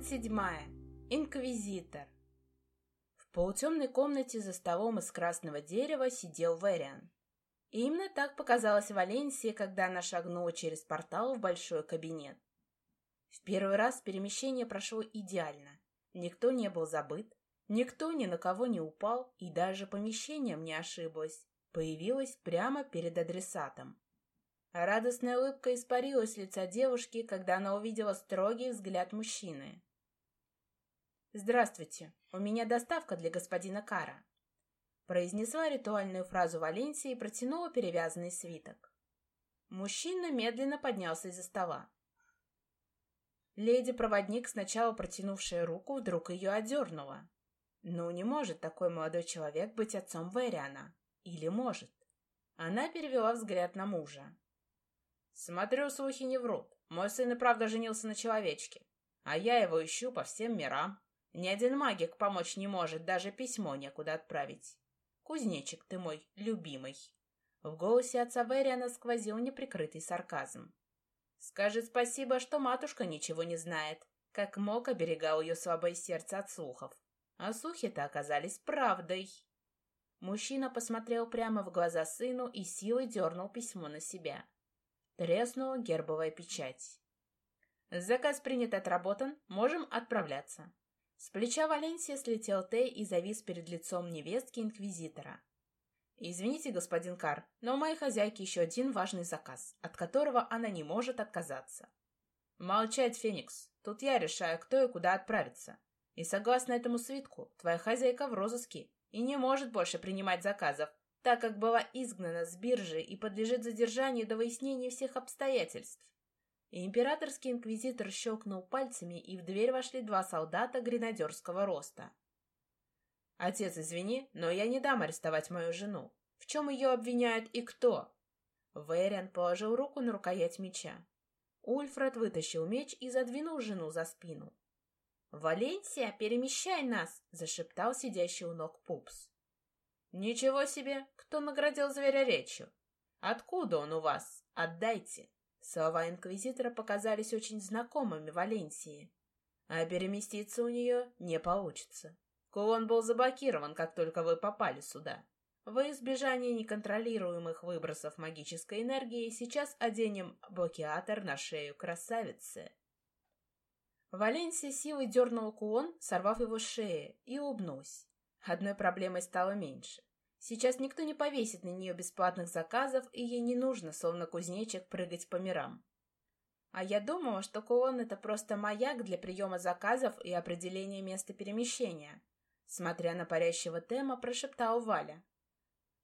Двадцать седьмая. Инквизитор. В полутемной комнате за столом из красного дерева сидел Вэриан. И именно так показалась Валенсия, когда она шагнула через портал в большой кабинет. В первый раз перемещение прошло идеально. Никто не был забыт, никто ни на кого не упал, и даже помещением не ошиблось. Появилась прямо перед адресатом. Радостная улыбка испарилась с лица девушки, когда она увидела строгий взгляд мужчины. «Здравствуйте, у меня доставка для господина Кара», произнесла ритуальную фразу Валенсии и протянула перевязанный свиток. Мужчина медленно поднялся из-за стола. Леди-проводник, сначала протянувшая руку, вдруг ее одернула. Ну, не может такой молодой человек быть отцом Вэриана. Или может? Она перевела взгляд на мужа. Смотрю, слухи не врут. Мой сын и правда женился на человечке. А я его ищу по всем мирам. Ни один магик помочь не может, даже письмо некуда отправить. Кузнечик ты мой любимый. В голосе отца Вериана сквозил неприкрытый сарказм. Скажи спасибо, что матушка ничего не знает, как мог оберегал ее слабое сердце от слухов. А слухи-то оказались правдой. Мужчина посмотрел прямо в глаза сыну и силой дернул письмо на себя. Треснула гербовая печать. Заказ принят отработан, можем отправляться. С плеча Валенсия слетел Тей и завис перед лицом невестки Инквизитора. «Извините, господин Кар, но у моей хозяйки еще один важный заказ, от которого она не может отказаться». «Молчать, Феникс. Тут я решаю, кто и куда отправиться. И согласно этому свитку, твоя хозяйка в розыске и не может больше принимать заказов, так как была изгнана с биржи и подлежит задержанию до выяснения всех обстоятельств. Императорский инквизитор щелкнул пальцами, и в дверь вошли два солдата гренадерского роста. «Отец, извини, но я не дам арестовать мою жену. В чем ее обвиняют и кто?» Вэриан положил руку на рукоять меча. Ульфред вытащил меч и задвинул жену за спину. «Валенсия, перемещай нас!» — зашептал сидящий у ног Пупс. «Ничего себе! Кто наградил зверя речью? Откуда он у вас? Отдайте!» Слова инквизитора показались очень знакомыми Валенсии. А переместиться у нее не получится. Кулон был заблокирован, как только вы попали сюда. Во избежание неконтролируемых выбросов магической энергии сейчас оденем блокиатор на шею красавицы. Валенсия силой дернула кулон, сорвав его с шеи, и улыбнулась. Одной проблемой стало меньше. Сейчас никто не повесит на нее бесплатных заказов, и ей не нужно, словно кузнечик, прыгать по мирам. А я думала, что кулон — это просто маяк для приема заказов и определения места перемещения. Смотря на парящего Тема, прошептала Валя.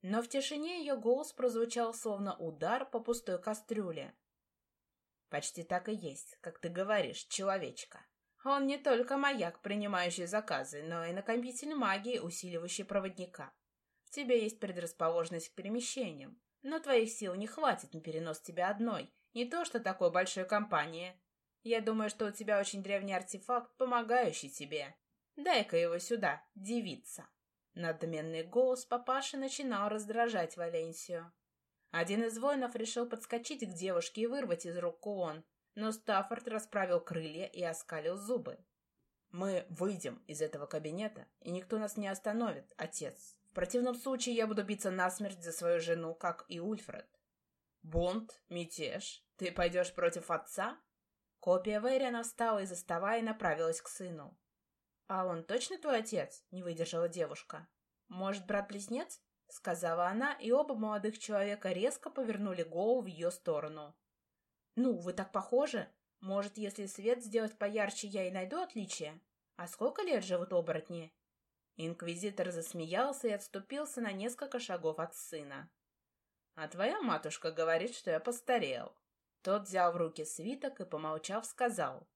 Но в тишине ее голос прозвучал, словно удар по пустой кастрюле. «Почти так и есть, как ты говоришь, человечка». Он не только маяк, принимающий заказы, но и накопитель магии, усиливающий проводника. Тебе есть предрасположенность к перемещениям, но твоих сил не хватит на перенос тебя одной, не то что такой большой компании. Я думаю, что у тебя очень древний артефакт, помогающий тебе. Дай-ка его сюда, девица. Надменный голос папаши начинал раздражать Валенсию. Один из воинов решил подскочить к девушке и вырвать из рук кулон, но Стаффорд расправил крылья и оскалил зубы. «Мы выйдем из этого кабинета, и никто нас не остановит, отец. В противном случае я буду биться насмерть за свою жену, как и Ульфред». «Бунт? Мятеж? Ты пойдешь против отца?» Копия Вэриана встала из-за стола и направилась к сыну. «А он точно твой отец?» — не выдержала девушка. «Может, брат-близнец?» — сказала она, и оба молодых человека резко повернули голову в ее сторону. «Ну, вы так похожи. Может, если свет сделать поярче, я и найду отличие? А сколько лет живут оборотни?» Инквизитор засмеялся и отступился на несколько шагов от сына. «А твоя матушка говорит, что я постарел». Тот взял в руки свиток и, помолчав, сказал.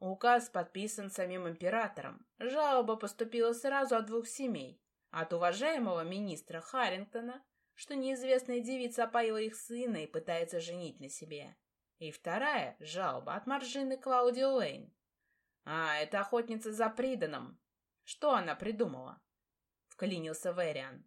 «Указ подписан самим императором. Жалоба поступила сразу от двух семей. От уважаемого министра Харрингтона, что неизвестная девица опоила их сына и пытается женить на себе. И вторая — жалоба от Маржины Клауди Лейн. А, это охотница за приданым. Что она придумала? Вклинился Вериан.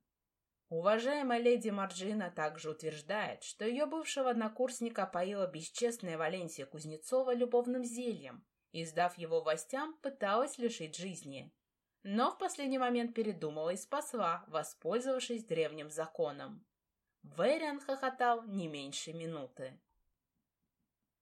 Уважаемая леди Марджина также утверждает, что ее бывшего однокурсника поила бесчестная Валенсия Кузнецова любовным зельем и, сдав его властям, пыталась лишить жизни. Но в последний момент передумала и спасла, воспользовавшись древним законом. Вэриан хохотал не меньше минуты.